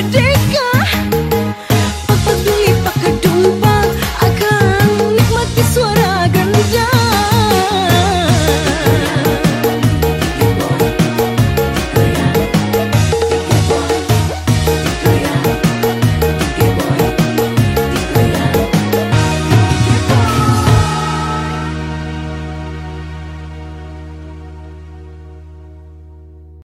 Dude!